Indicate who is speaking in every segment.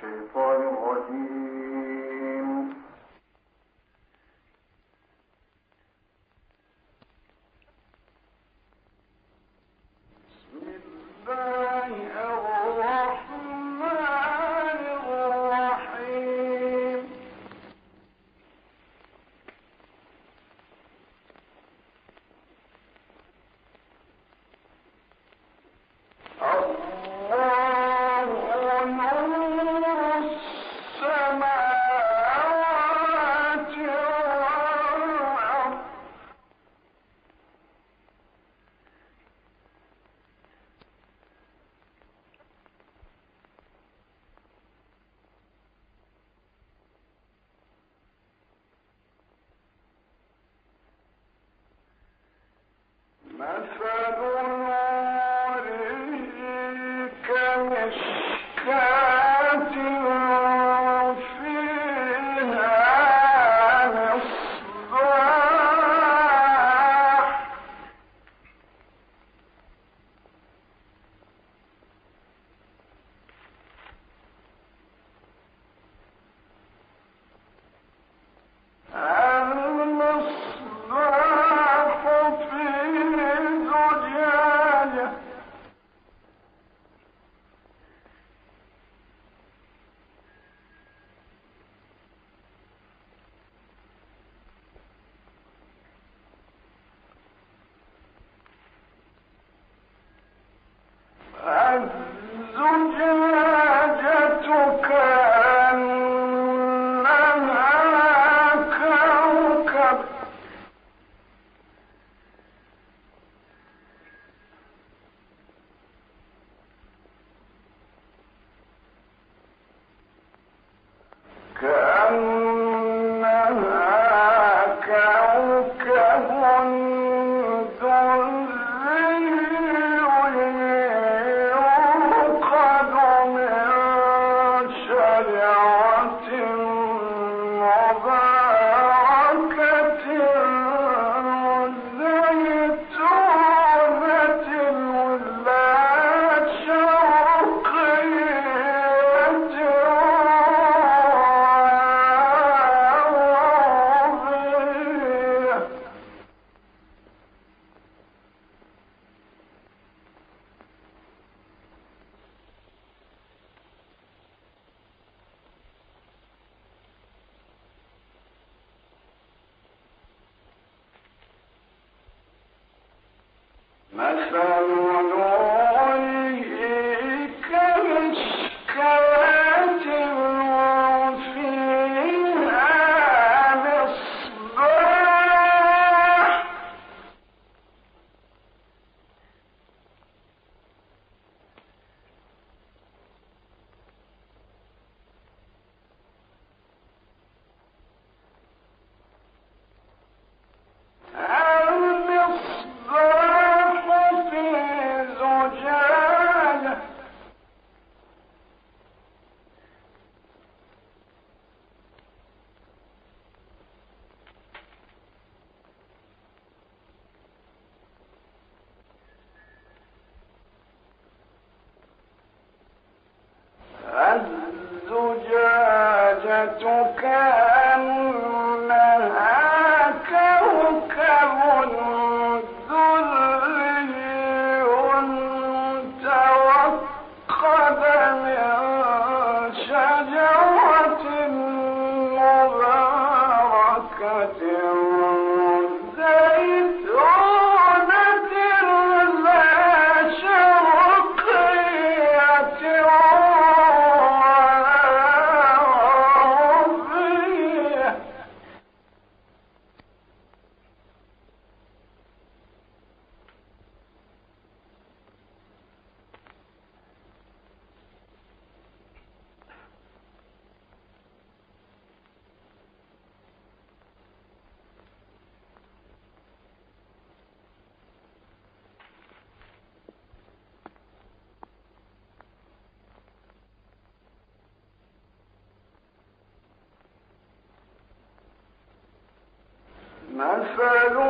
Speaker 1: Sir Paul.
Speaker 2: That's right.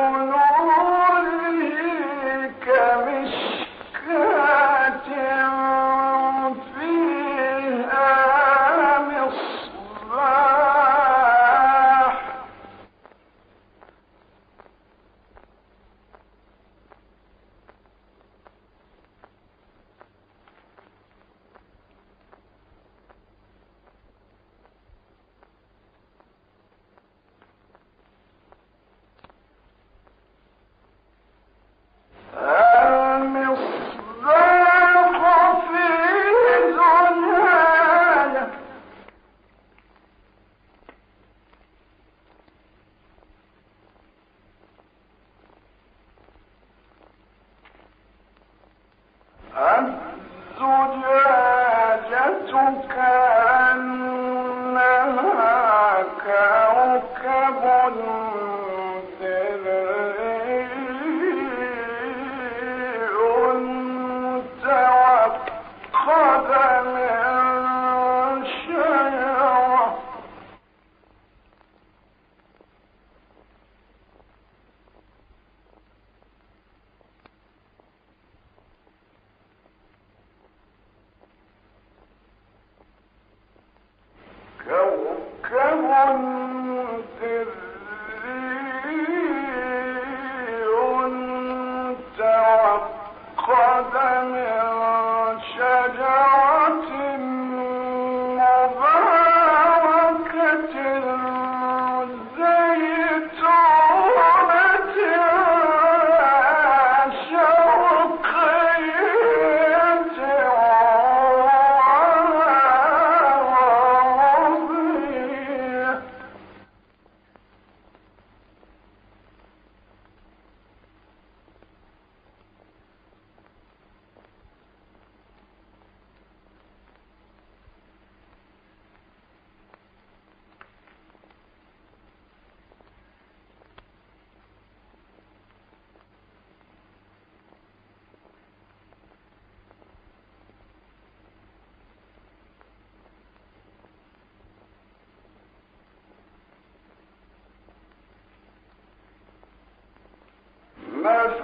Speaker 2: يقولون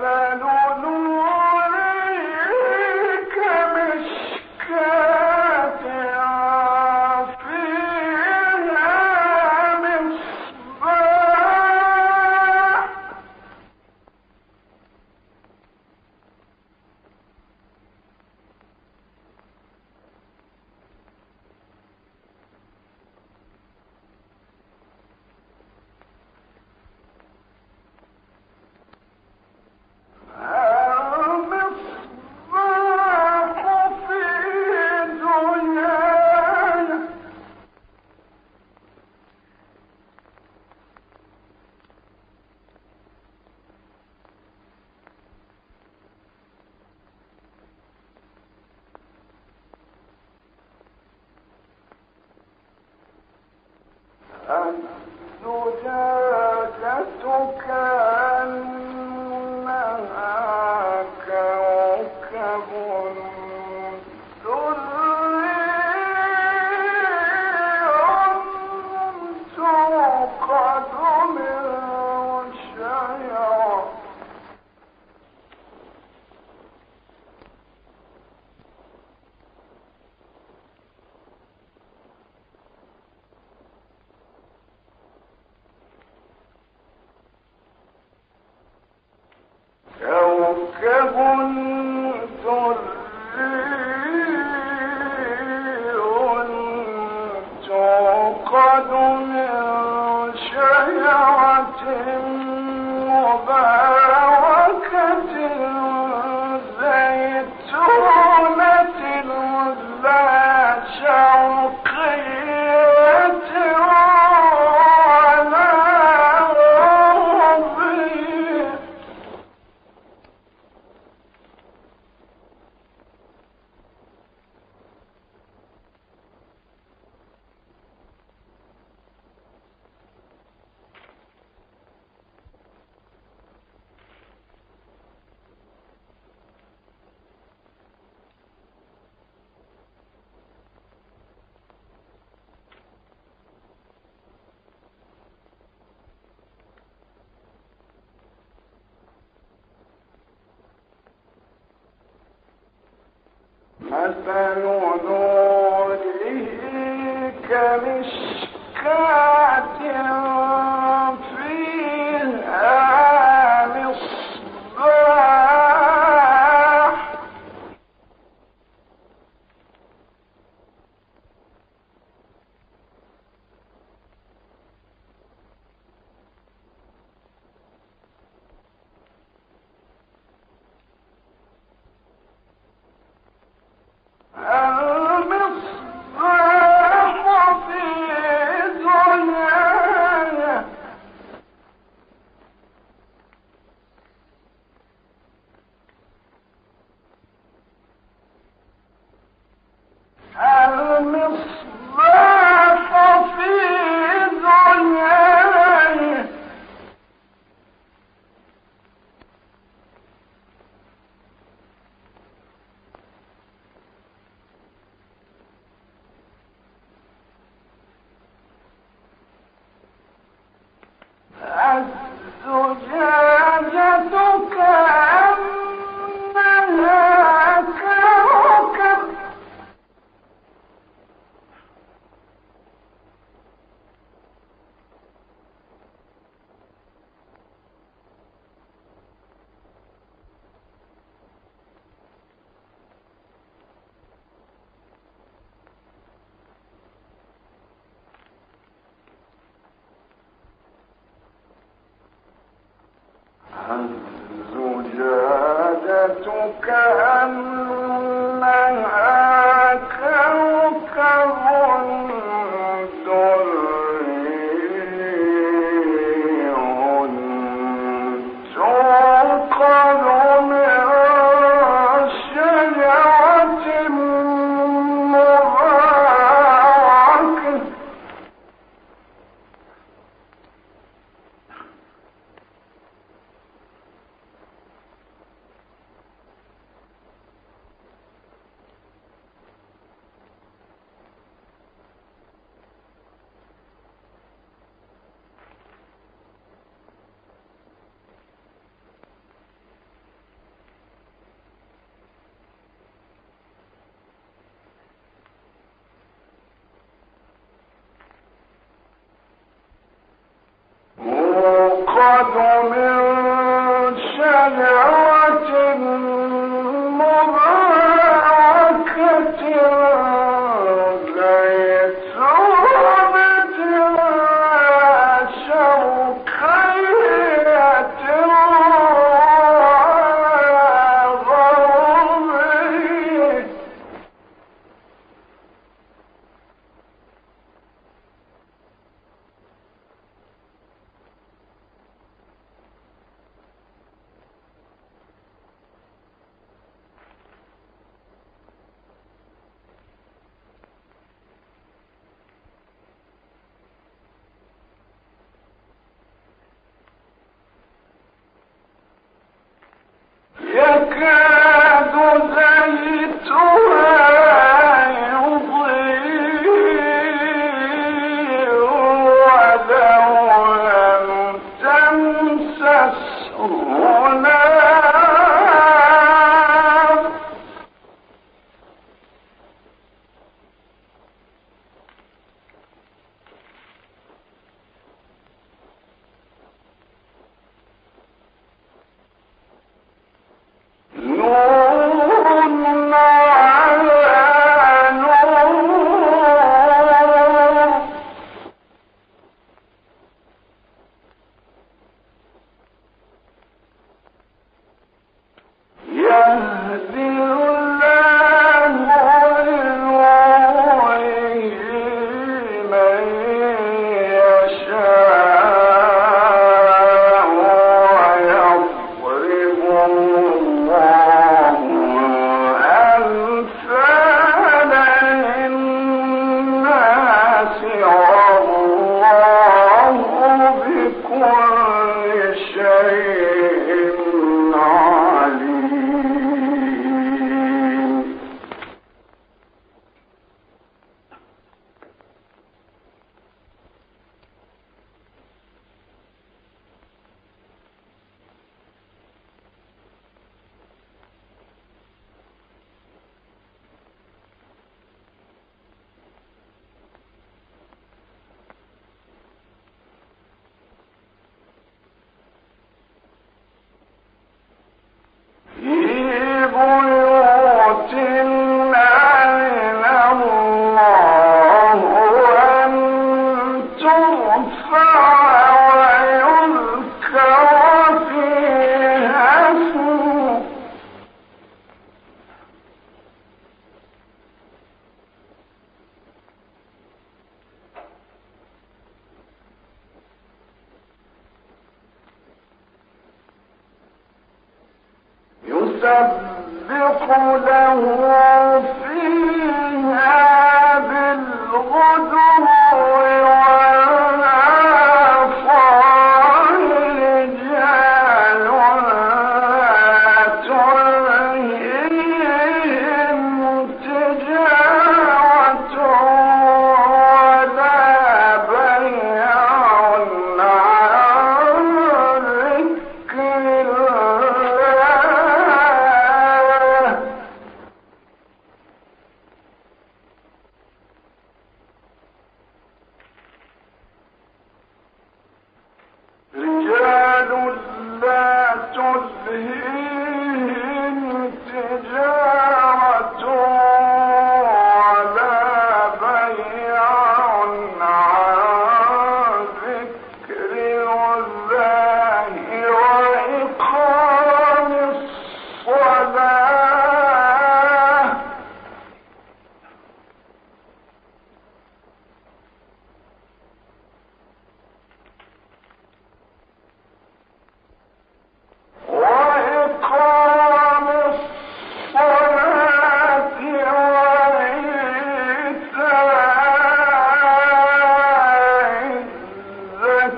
Speaker 2: مثل كمشكاة زجاجتك أم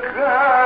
Speaker 2: كان